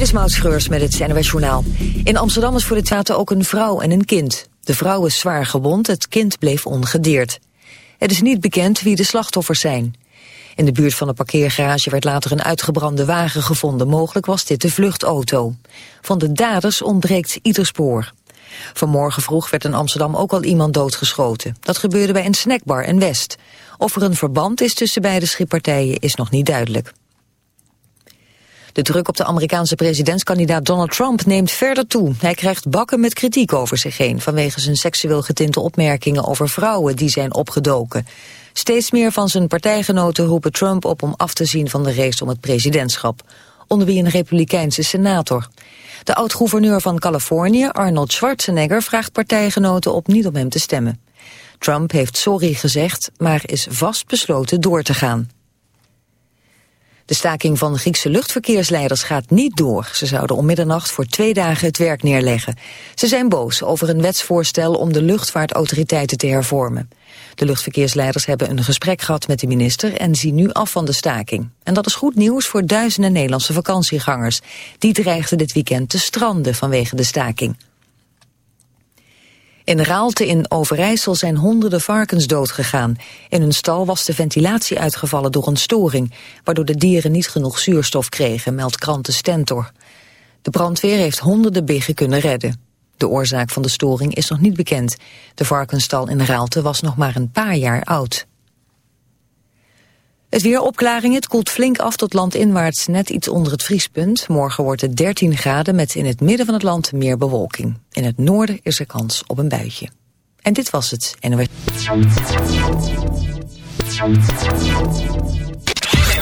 Dit is Maud Schreurs met het NWS Journaal. In Amsterdam is voor de zaten ook een vrouw en een kind. De vrouw is zwaar gewond, het kind bleef ongedeerd. Het is niet bekend wie de slachtoffers zijn. In de buurt van de parkeergarage werd later een uitgebrande wagen gevonden. Mogelijk was dit de vluchtauto. Van de daders ontbreekt ieder spoor. Vanmorgen vroeg werd in Amsterdam ook al iemand doodgeschoten. Dat gebeurde bij een snackbar in West. Of er een verband is tussen beide schippartijen is nog niet duidelijk. De druk op de Amerikaanse presidentskandidaat Donald Trump neemt verder toe. Hij krijgt bakken met kritiek over zich heen... vanwege zijn seksueel getinte opmerkingen over vrouwen die zijn opgedoken. Steeds meer van zijn partijgenoten roepen Trump op om af te zien van de race om het presidentschap. Onder wie een republikeinse senator. De oud-gouverneur van Californië, Arnold Schwarzenegger, vraagt partijgenoten op niet om hem te stemmen. Trump heeft sorry gezegd, maar is vastbesloten door te gaan. De staking van Griekse luchtverkeersleiders gaat niet door. Ze zouden om middernacht voor twee dagen het werk neerleggen. Ze zijn boos over een wetsvoorstel om de luchtvaartautoriteiten te hervormen. De luchtverkeersleiders hebben een gesprek gehad met de minister en zien nu af van de staking. En dat is goed nieuws voor duizenden Nederlandse vakantiegangers. Die dreigden dit weekend te stranden vanwege de staking. In Raalte in Overijssel zijn honderden varkens doodgegaan. In hun stal was de ventilatie uitgevallen door een storing... waardoor de dieren niet genoeg zuurstof kregen, meldt kranten Stentor. De brandweer heeft honderden biggen kunnen redden. De oorzaak van de storing is nog niet bekend. De varkensstal in Raalte was nog maar een paar jaar oud. Het weer opklaringen, het koelt flink af tot landinwaarts net iets onder het vriespunt. Morgen wordt het 13 graden met in het midden van het land meer bewolking. In het noorden is er kans op een buitje. En dit was het NOS.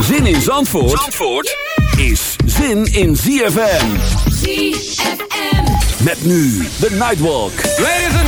Zin in Zandvoort, Zandvoort is zin in ZFM. ZFM. Met nu de Nightwalk. Ladies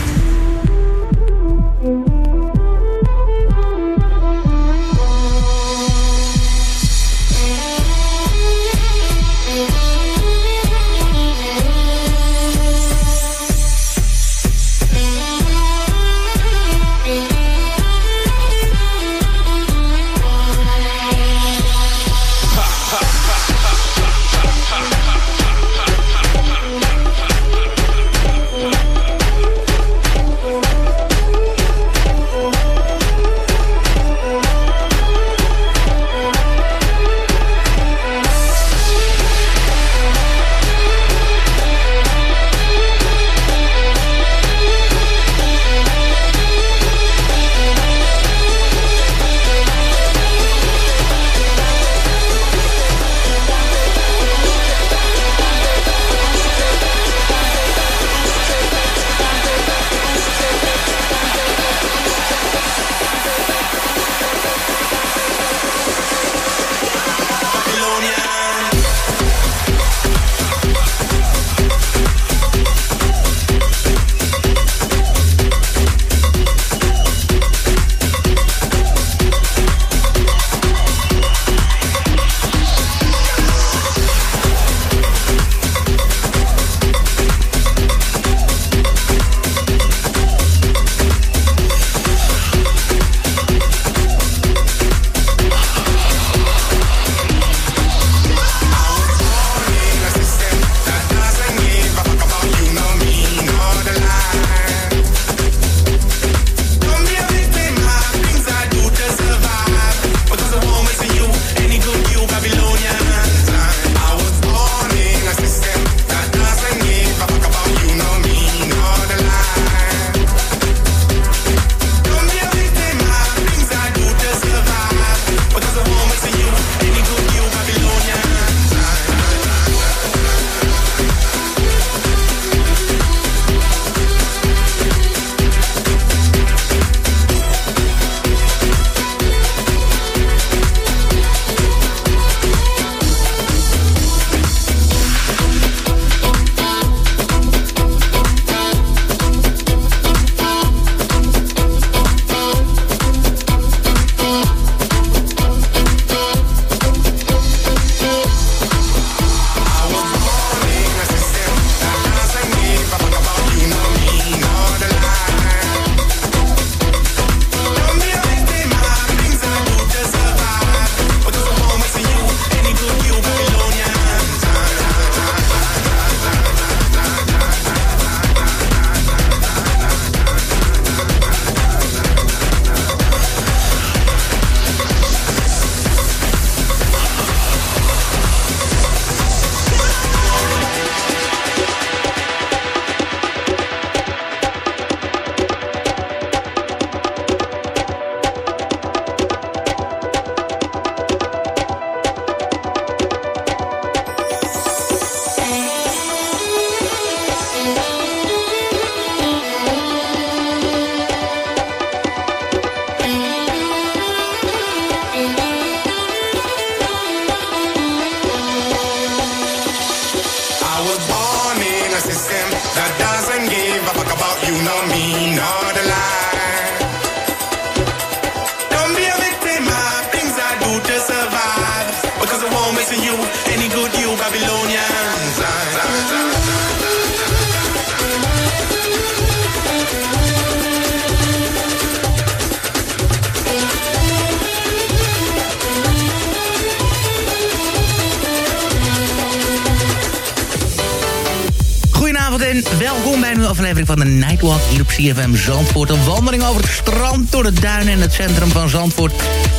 CFM Zandvoort. Een wandeling over het strand, door de duinen en het centrum van Zandvoort.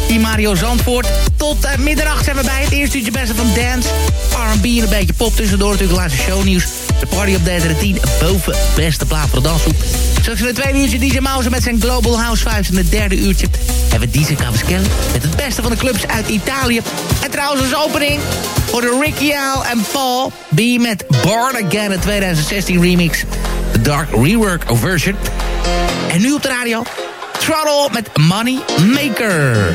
Die Mario Zandvoort. Tot uh, middernacht zijn we bij het eerste uurtje beste van dance. R&B en een beetje pop tussendoor. Natuurlijk laatste shownieuws. De party op de 10 boven beste plaat voor de dansgroep. Zoals in het tweede uurtje DJ Mouse met zijn Global House Vibes. En het derde uurtje hebben we DJ Cavaschelli met het beste van de clubs uit Italië. En trouwens als opening voor de Ricky Al en Paul B met Born Again, de 2016 remix. De Dark Rework version. En nu op de radio, Throttle met Money Maker.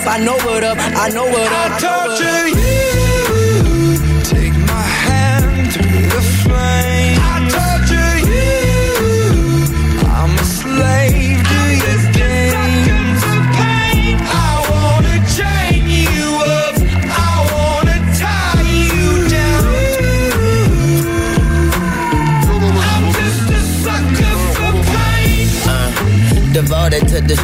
up, I know what up, I know what up. I torture you.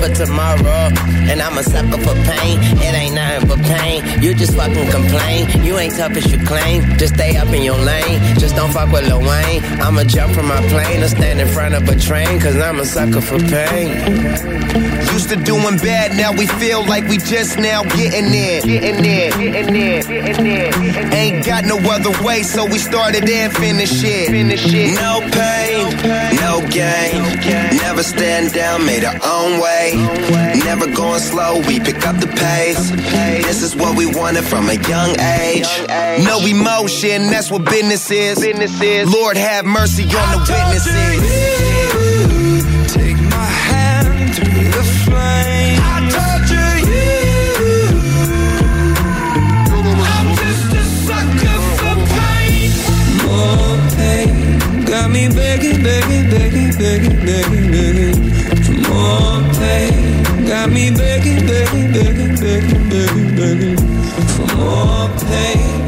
for tomorrow. And I'm a sucker for pain. It ain't nothing but pain. You just fucking complain. You ain't tough as you claim. Just stay up in your lane. Just don't fuck with Lil Wayne. I'ma jump from my plane or stand in front of a train. Cause I'm a sucker for pain. Used to doing bad, now we feel like we just now getting there. Getting there, getting there, getting there. Ain't got no other way, so we started and finished it. Finish it. No pain, no gain. Never stand down, made our own way. Never going slow, we pick up the pace. This is what we wanted from a young age. No emotion, that's what business is. Lord have mercy on the witnesses. Take my hand through the flame. I torture you. I'm just a sucker for pain. More pain. Got me begging, begging, begging, begging, begging, begging. More pain.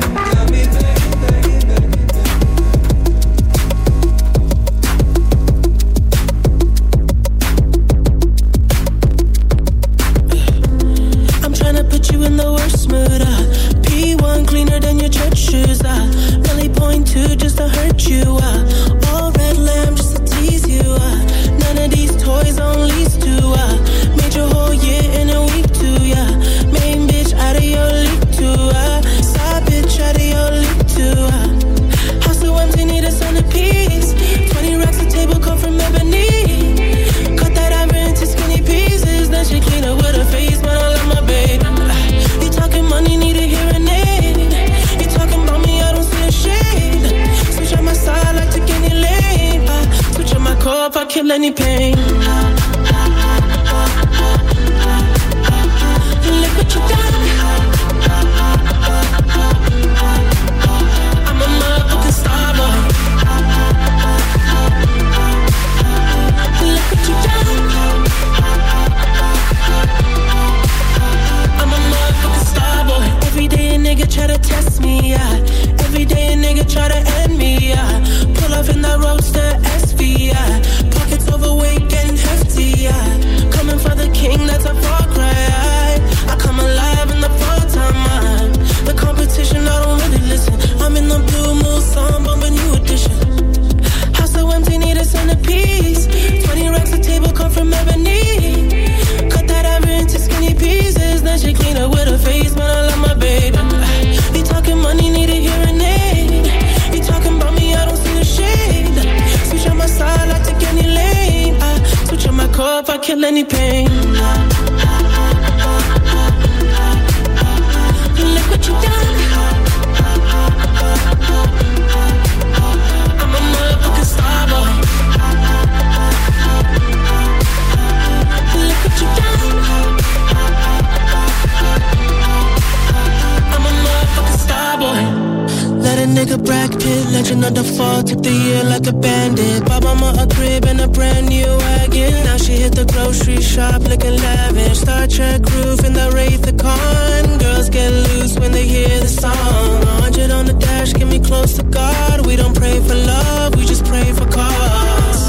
Like a bandit. Bought mama a crib and a brand new wagon. Now she hit the grocery shop looking lavish. Star Trek roof in the Wraith the Con. Girls get loose when they hear the song. 100 on the dash, get me close to God. We don't pray for love, we just pray for cause.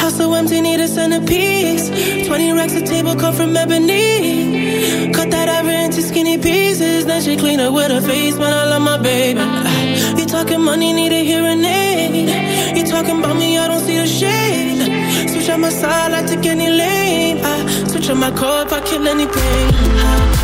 House so empty, need a centerpiece. 20 racks of table come from ebony. Cut that ever into skinny pieces. Then she clean up with her face, man. I love my baby. You talking money, need a hearing aid. I take any lane. I switch on my core if I kill anything. I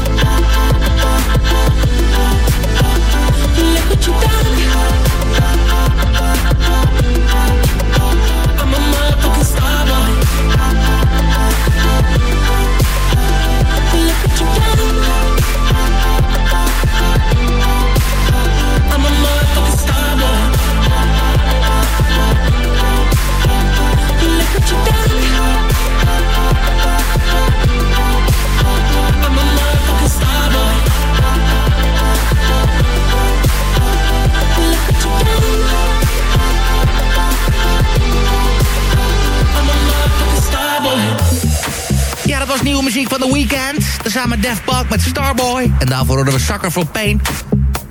Nieuwe muziek van The Weeknd. Tezamen Def Punk met Starboy. En daarvoor hadden we Sucker for Pain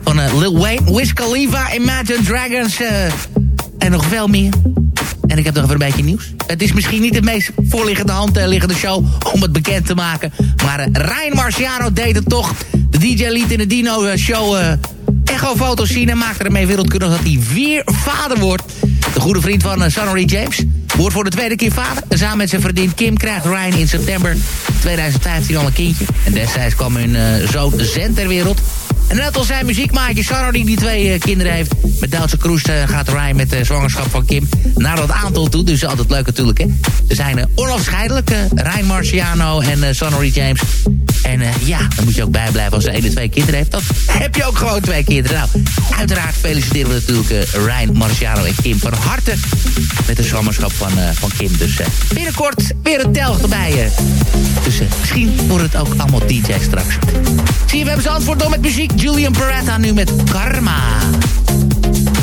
van eh, Lil Wayne, Wiz Khalifa, Imagine Dragons eh, en nog veel meer. En ik heb nog even een beetje nieuws. Het is misschien niet de meest voorliggende hand show om het bekend te maken. Maar eh, Ryan Marciano deed het toch. De DJ liet in de Dino-show eh, echo-foto's zien... en maakte ermee wereldkundig dat hij weer vader wordt. De goede vriend van uh, Sonny James wordt voor de tweede keer vader. En samen met zijn vriendin Kim krijgt Ryan in september 2015 al een kindje. En destijds kwam hun uh, zoon Zen ter wereld. En net als zijn muziekmaatje Sarno die die twee uh, kinderen heeft... met Duitse Kroes uh, gaat Ryan met de zwangerschap van Kim naar dat aantal toe. Dus altijd leuk natuurlijk, hè. Ze zijn uh, onafscheidelijk, Ryan Marciano en uh, James. En ja, dan moet je ook bijblijven als ze één of twee kinderen heeft. Dan heb je ook gewoon twee kinderen. Nou, uiteraard feliciteren we natuurlijk Ryan Marciano en Kim van harte... met de zwangerschap van, van Kim. Dus binnenkort weer een telg erbij. dus misschien wordt het ook allemaal DJ straks. Zie je, we hebben ze antwoord door met muziek. Julian Beretta nu met Karma.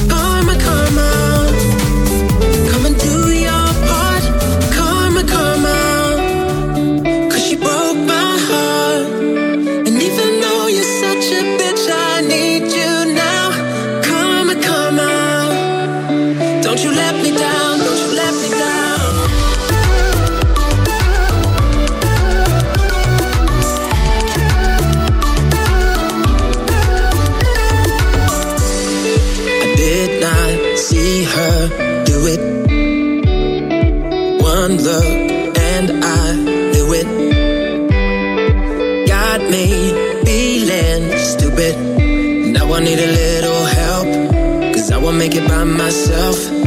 Karma, karma. Come and do your part. Karma, karma. Cause she broke my heart. It by myself.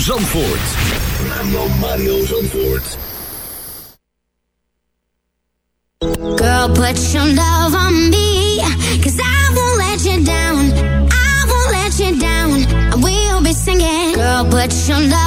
Zandvoort. Mario, Mario Zandvoort. Girl, put your love on me. Cause I won't let you down. I won't let you down. I will be singing. Girl, put your love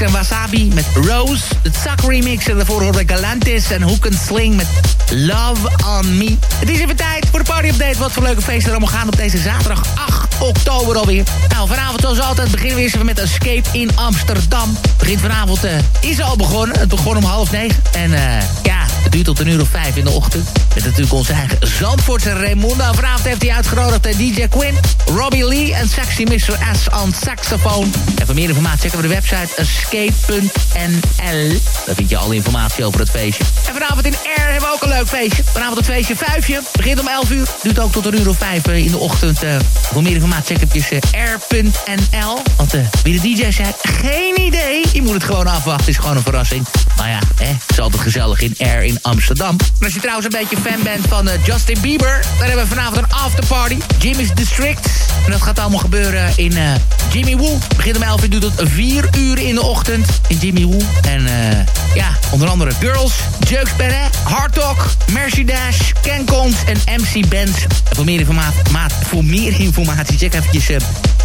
en Wasabi met Rose. De Zack remix. En daarvoor hoorde Galantis en Hook Sling met Love on Me. Het is even tijd voor de party update. Wat voor leuke feesten er allemaal gaan op deze zaterdag 8 oktober alweer. Nou, vanavond zoals altijd beginnen we eerst met Escape in Amsterdam. Begint vanavond, uh, is al begonnen. Het begon om half negen. En uh, ja, het duurt tot een uur of vijf in de ochtend. Met natuurlijk onze eigen Zandvoortse Raimundo. Vanavond heeft hij uitgenodigd DJ Quinn, Robbie Lee en Sexy Mr. S on saxofoon. En voor meer informatie checken we de website escape.nl. Daar vind je alle informatie over het feestje. En vanavond in Air hebben we ook een leuk feestje. Vanavond het feestje Vijfje. Begint om 11 uur. Duurt ook tot een uur of vijf in de ochtend. Uh, voor meer informatie check even air.nl. Want wie de DJ zei, geen idee. Je moet het gewoon afwachten. Het is gewoon een verrassing. Maar ja, hè, het is altijd gezellig in Air in Amsterdam. En als je trouwens een beetje fan bent van uh, Justin Bieber... dan hebben we vanavond een afterparty. Jimmy's District. En dat gaat allemaal gebeuren in uh, Jimmy Woo. Begint om 11 uur, tot 4 uur in de ochtend in Jimmy Woo. En uh, ja, onder andere Girls, Jukes Perret, Hard Talk, Mercy Dash, Ken Cons en MC Benz. En voor meer informatie, voor meer informatie check eventjes uh,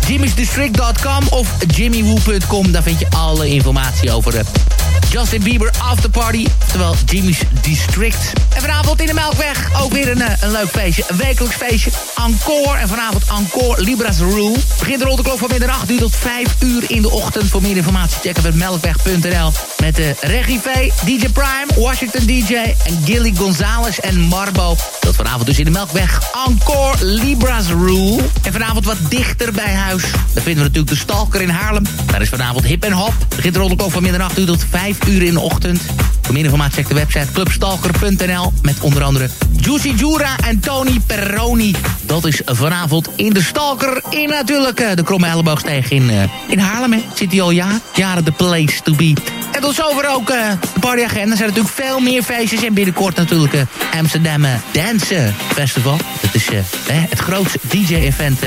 jimmysdistrict.com of jimmywoo.com. Daar vind je alle informatie over de Justin Bieber Afterparty. Terwijl Jimmy's District. En vanavond in de Melkweg ook weer een, een leuk feestje. Een wekelijks feestje. Encore. En vanavond Encore Libra's Rule. Begint de klok van middernacht. Duurt tot 5 uur in de ochtend. Voor meer informatie checken we melkweg.nl. Met de Reggie V, DJ Prime, Washington DJ en Gilly Gonzalez en Marbo. Dat vanavond dus in de Melkweg. Encore Libra's Rule. En vanavond wat dichter bij huis. Daar vinden we natuurlijk de Stalker in Haarlem. Daar is vanavond hip en hop. Begint rond de klok van middernacht. Duurt tot 5 uur in de ochtend. Voor meer informatie check de website clubstalker.nl. Met onder andere Juicy Jura en Tony Perroni. Dat is vanavond in de Stalker. In natuurlijk uh, de Kromme Elleboogsteeg in, uh, in Haarlem. Zit hij al jaar, jaren de place to be. En tot zover ook uh, de partyagenda. Er zijn natuurlijk veel meer feestjes. En binnenkort natuurlijk uh, Amsterdam Dance Festival. Dat is het grootste DJ-event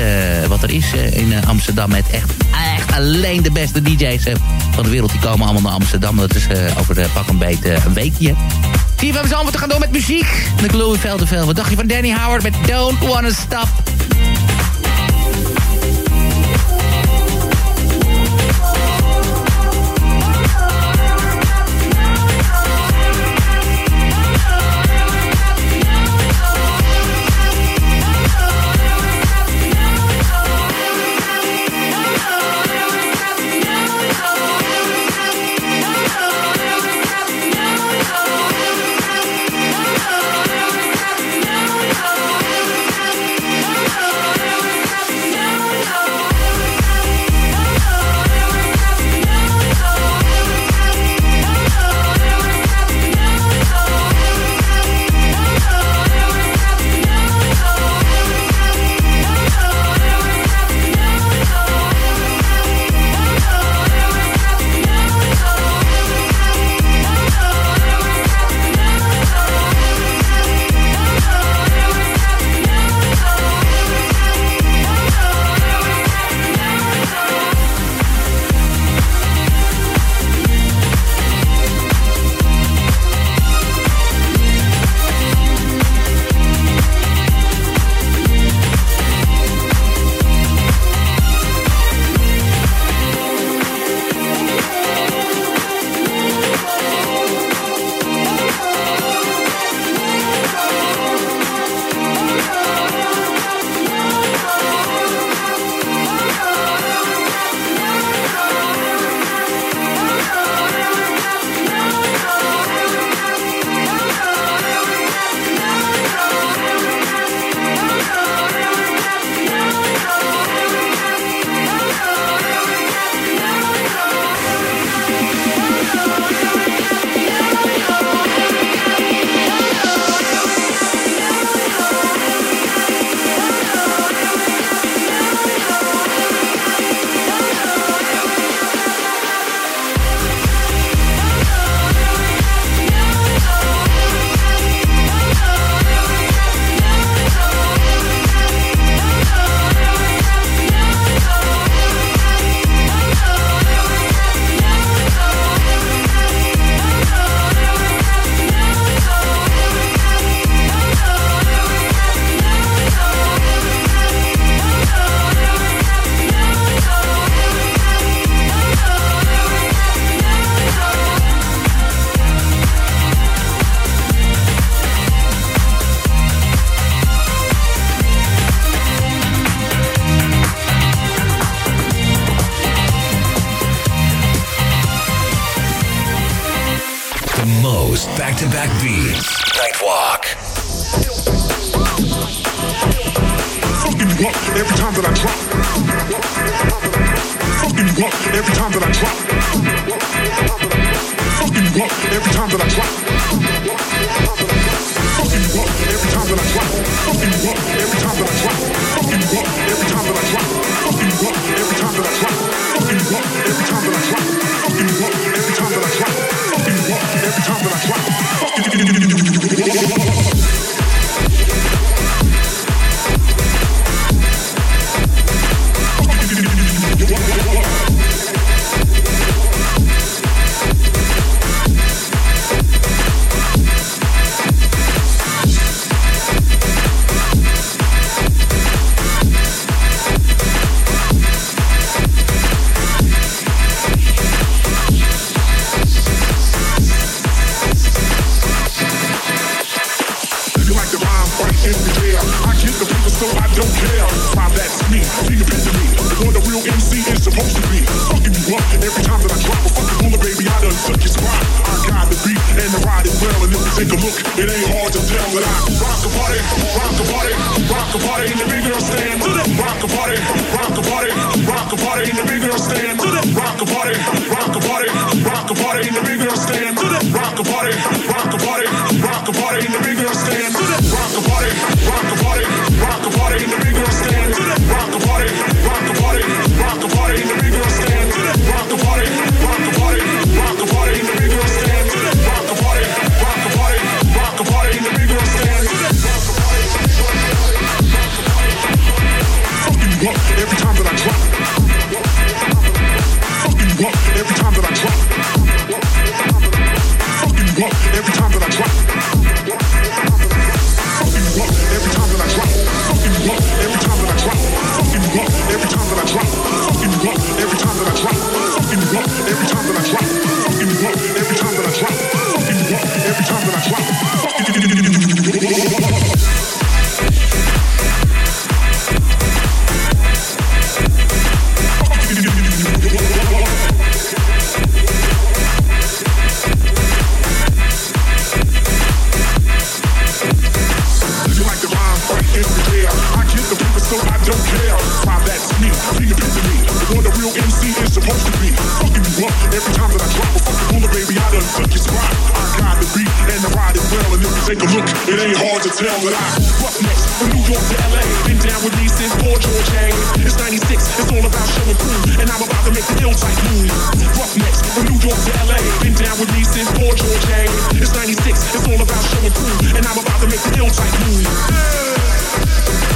wat er is in Amsterdam. Met echt, echt alleen de beste DJ's van de wereld. Die komen allemaal naar Amsterdam. Dat is over de pak een beet een weekje. TFM Zalm te gaan door met muziek. De Louis Veldenveld. Wat dacht je van Danny Howard met Don't Wanna Stop? That's. The real MC is supposed to be. From New York to LA. Been down with me since poor George It's 96, it's all about showing proof. And I'm about to make the type move. From New York to LA. Been down with me since poor George It's 96, it's all about showing proof. And I'm about to make the ill type move. Yeah.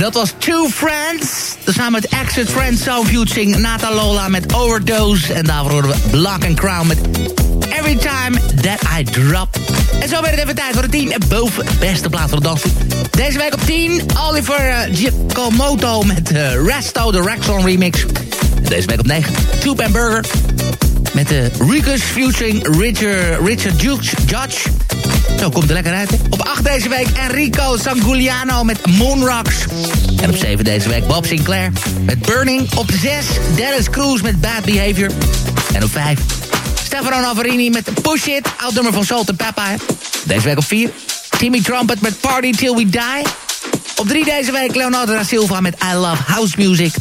Dat was Two Friends. Samen met Exit Friends Soul Futuring Nata Lola met Overdose. En daarvoor horen we Black and Crown met Every Time That I Drop. En zo werd het even tijd voor de 10 boven beste plaats van de dans. Deze week op 10 Oliver uh, Giacomoto met uh, Resto, de Rexon remix. En deze week op 9 Tube Burger met de uh, Ricus featuring Richard, Richard Judge. Zo komt er lekker uit. Op 8 deze week Enrico Sanguliano met Moonrocks. En op 7 deze week Bob Sinclair met Burning. Op 6 Dennis Cruz met Bad Behavior. En op 5 Stefano Navarini met Push It. Oud nummer van Salt Peppa. Deze week op 4 Timmy Trumpet met Party Till We Die. Op 3 deze week Leonardo da Silva met I Love House Music.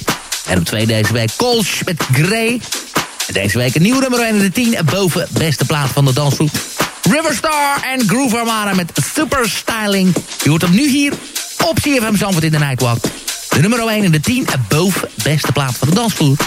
En op 2 deze week Kolsch met Grey. En deze week een nieuw nummer 1 in de 10 boven beste plaats van de dansvloer. Riverstar en Groove met Super Styling. Je hoort hem nu hier op CFM Zandvoort in de Nightwalk. De nummer 1 in de 10 boven beste plaats van de dansvloer.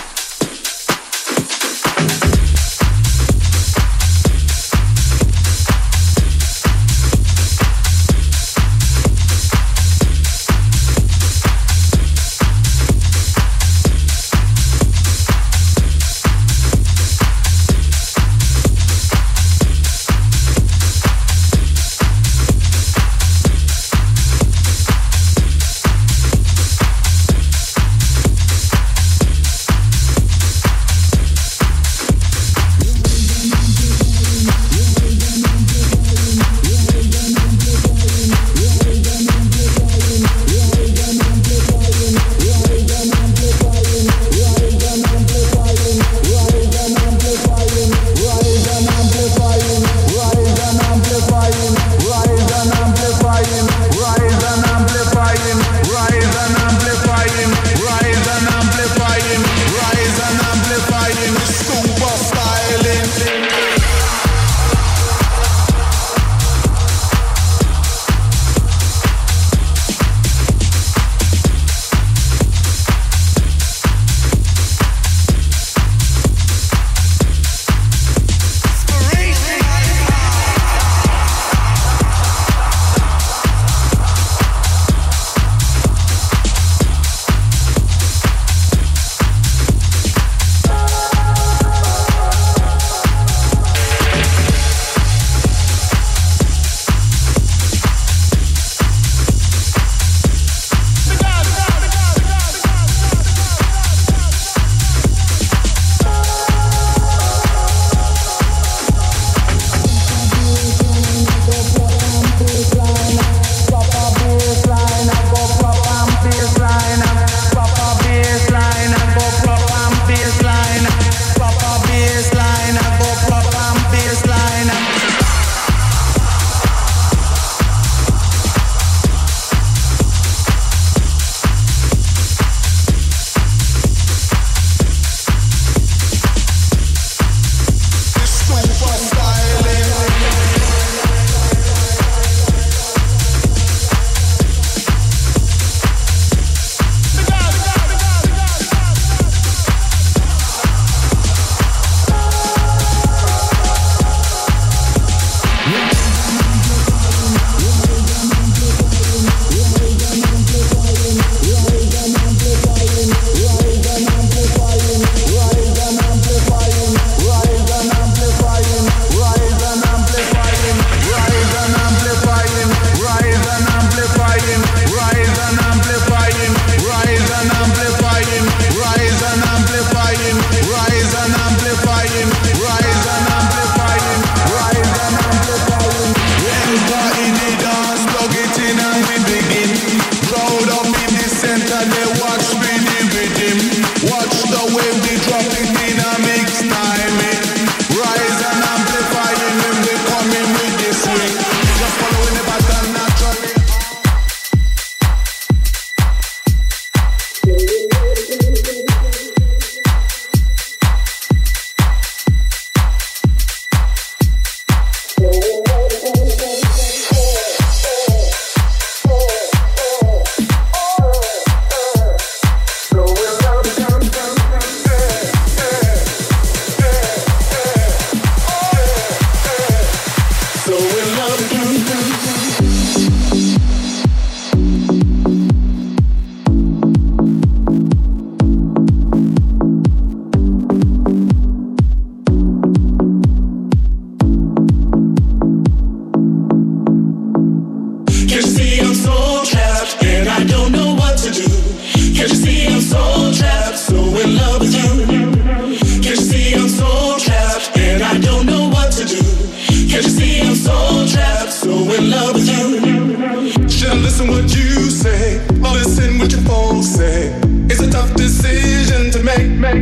I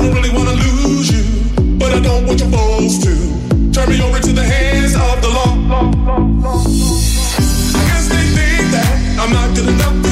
don't really wanna lose you, but I don't want your foes to turn me over to the hands of the law. I guess they think that I'm not good enough.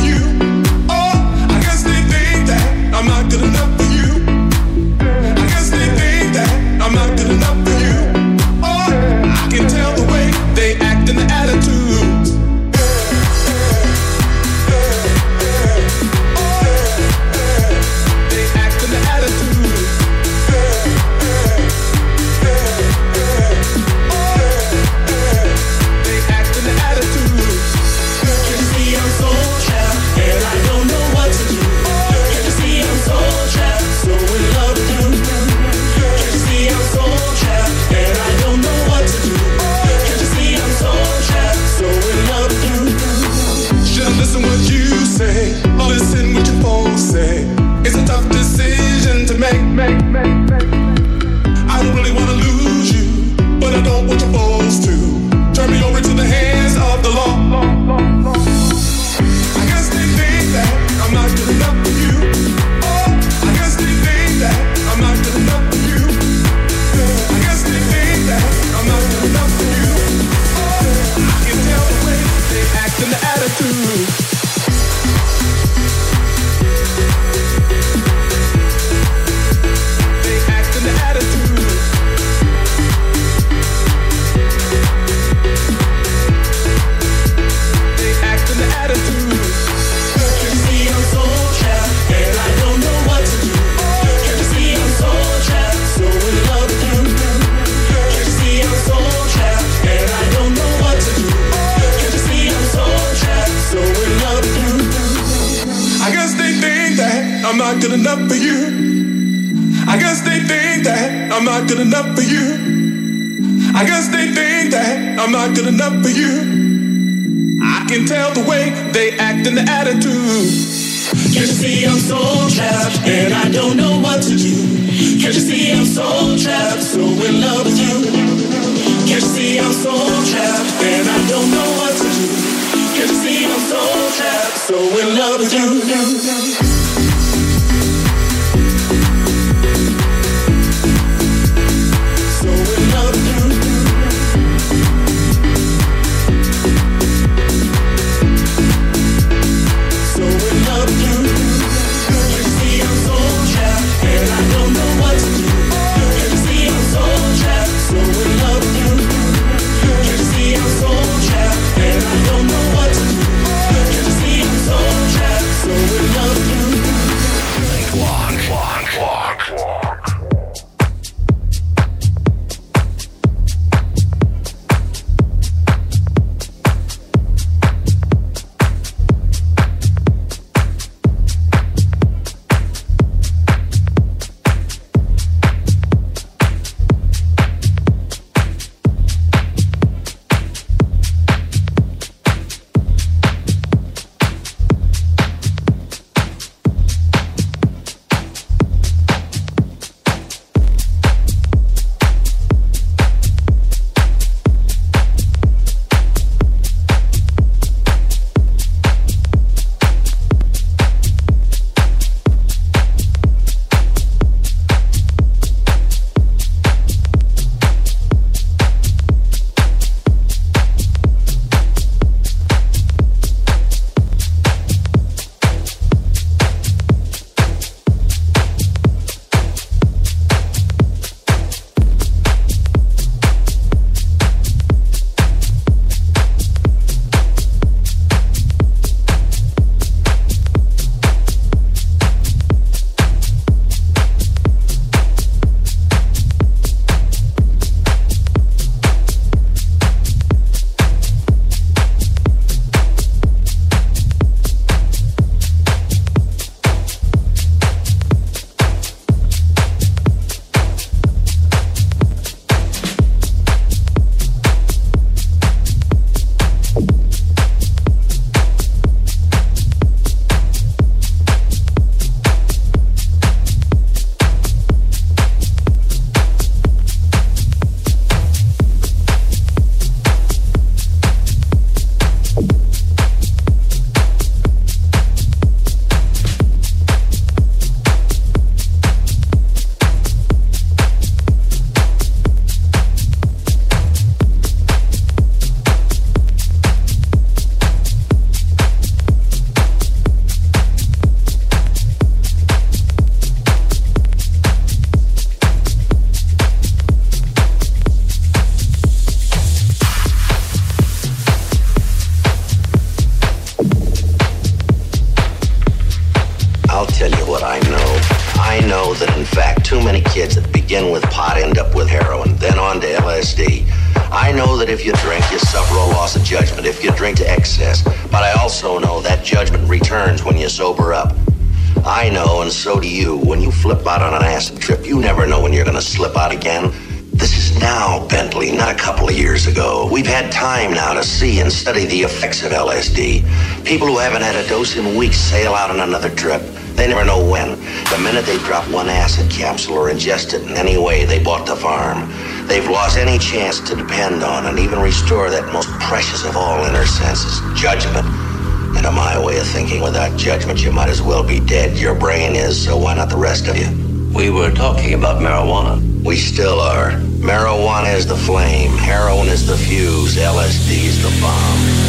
not good enough for you. I guess they think that I'm not good enough for you. I guess they think that I'm not good enough for you. I can tell the way they act and the attitude. Can't you see I'm so trapped and I don't know what to do? Can't you see I'm so trapped, so in love with you? Can't you see I'm so trapped and I don't know what to do? Can't you see I'm so trapped, so in love with you? I know that if you drink, you suffer a loss of judgment if you drink to excess. But I also know that judgment returns when you sober up. I know, and so do you, when you flip out on an acid trip, you never know when you're going to slip out again. This is now, Bentley, not a couple of years ago. We've had time now to see and study the effects of LSD. People who haven't had a dose in weeks sail out on another trip. They never know when. The minute they drop one acid capsule or ingest it in any way, they bought the farm. They've lost any chance to depend on and even restore that most precious of all inner senses, judgment. And in my way of thinking, without judgment, you might as well be dead. Your brain is, so why not the rest of you? We were talking about marijuana. We still are. Marijuana is the flame, heroin is the fuse, LSD is the bomb.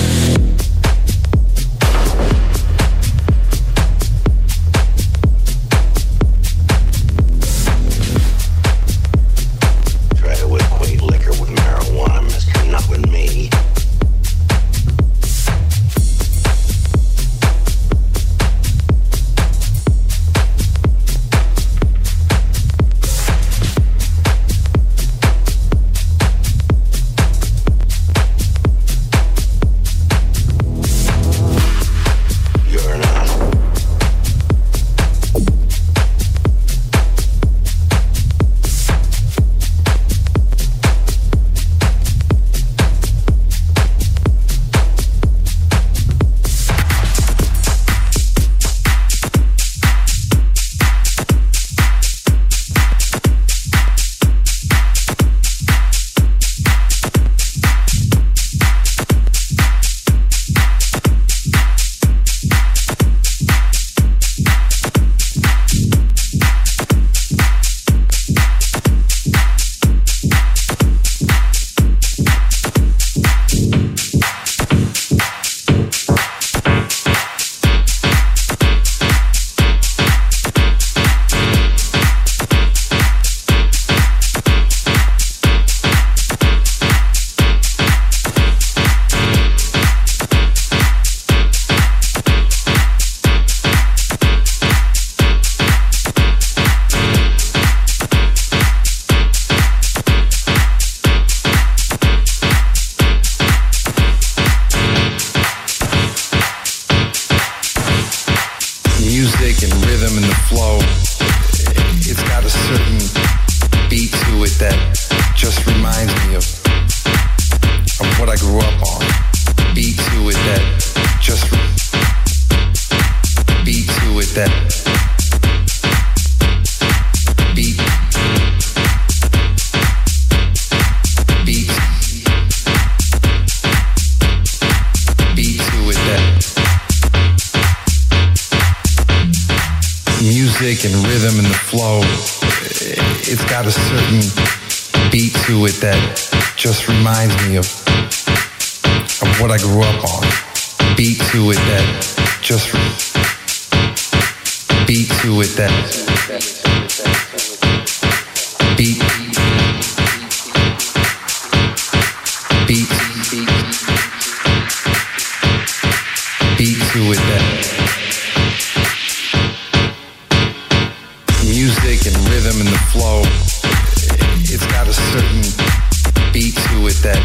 It that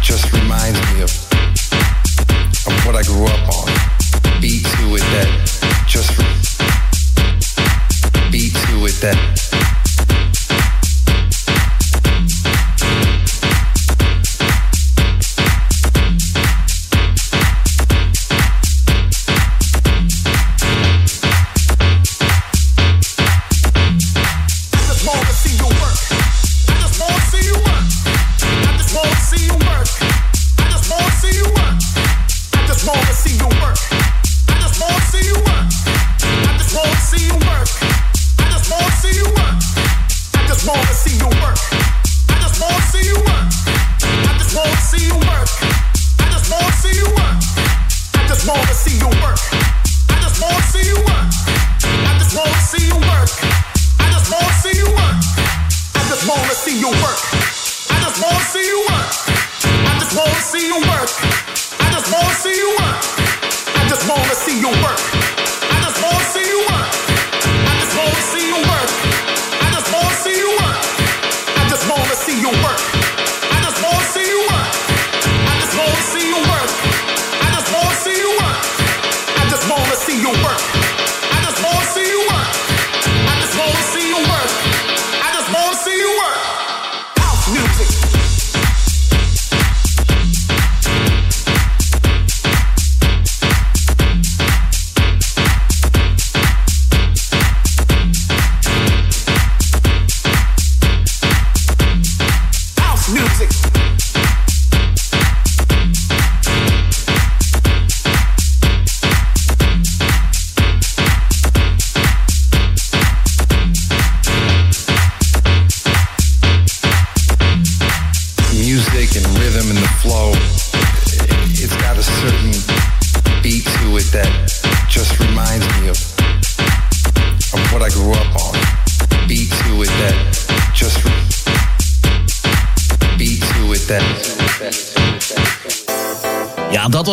just reminds me of of what I grew up on. Beat to it that just beat to it that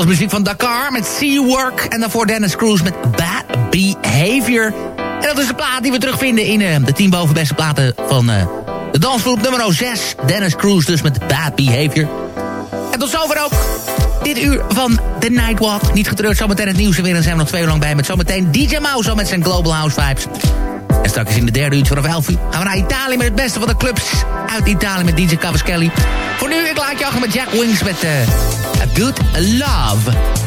muziek van Dakar met Sea Work. En daarvoor Dennis Cruise met Bad Behavior. En dat is de plaat die we terugvinden in uh, de 10 bovenbeste platen van uh, de dansgroep nummer 6. Dennis Cruise dus met Bad Behavior. En tot zover ook dit uur van The Nightwalk. Niet getreurd, zometeen het nieuws weer. En zijn we nog twee uur lang bij met zometeen DJ Mouse met zijn Global House Vibes. En straks in de derde uur vanaf 11 uur gaan we naar Italië met het beste van de clubs uit Italië met DJ Cavaschelli. Voor nu, ik laat je achter met Jack Wings met uh, A Good Love.